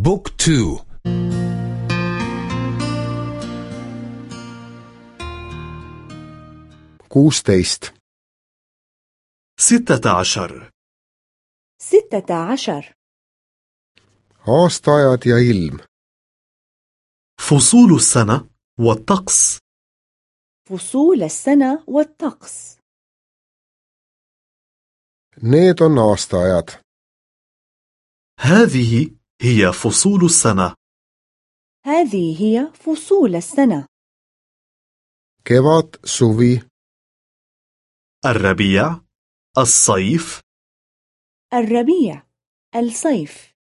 بوك تو. Kuusteist ستة عشر. ستة عشر. Ja ilm. فصول السنة والطقس. فصول السنة والطقس. On aastaajad. هذه هي فصول السنة. هذه هي فصول السنة. kevad suvi الربيع الصيف. الربيع الصيف.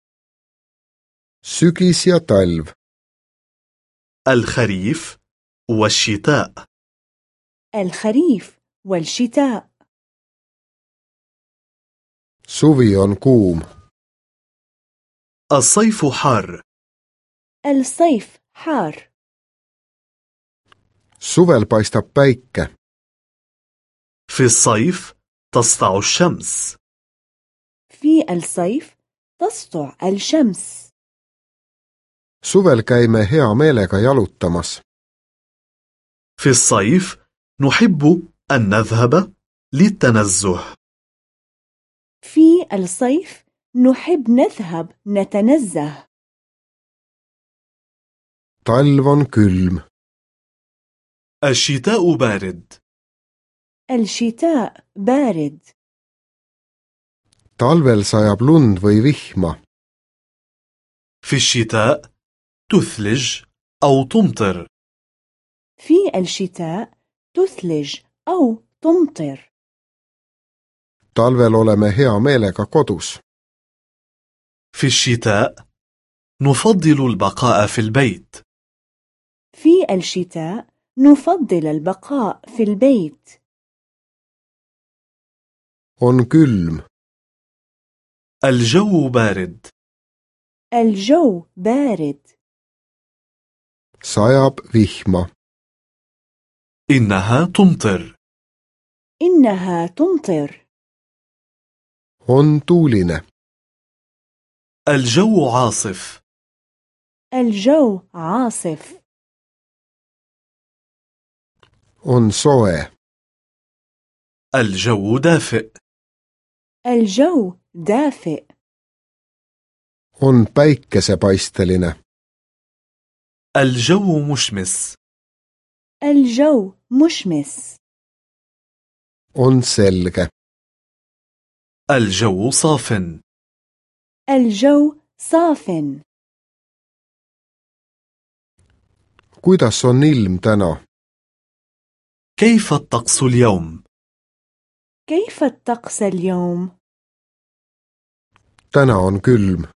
sügis ja talv الخريف والشتاء. الخريف والشتاء. on kuum الصيف حار. الصيف حار. Suvel paistab päike. في الصيف تسطع الشمس. في الصيف تسطع الشمس. Suvel käime hea meelega jalutamas. في الصيف نحب أن نذهب للتنزه. في الصيف نحب نذهب نتنزه. talv on külm الشتاء بارد. الشتاء بارد. talvel sajab lund või vihma في الشتاء تثلج أو تمطر. في الشتاء تثلج أو تمطر. talvel oleme hea meelega kodus في الشتاء نفضل البقاء في البيت. في الشتاء نفضل البقاء في البيت. On külm الجو بارد. الجو بارد. Sajab vihma. إنها تمطر. إنها تمطر. On tuuline الجو عاصف. الجو عاصف. الجو دافئ. الجو دافئ. On päikesepaisteline الجو مشمس. الجو مشمس. On selge. الجو صاف الجو صاف. kuidas on ilm täna كيف الطقس اليوم؟ كيف الطقس اليوم؟ täna on külm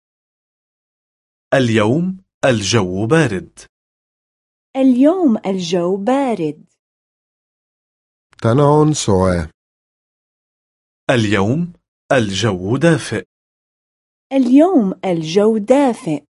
اليوم الجو بارد. اليوم الجو بارد. täna on soe اليوم الجو دافئ. اليوم الجو دافئ.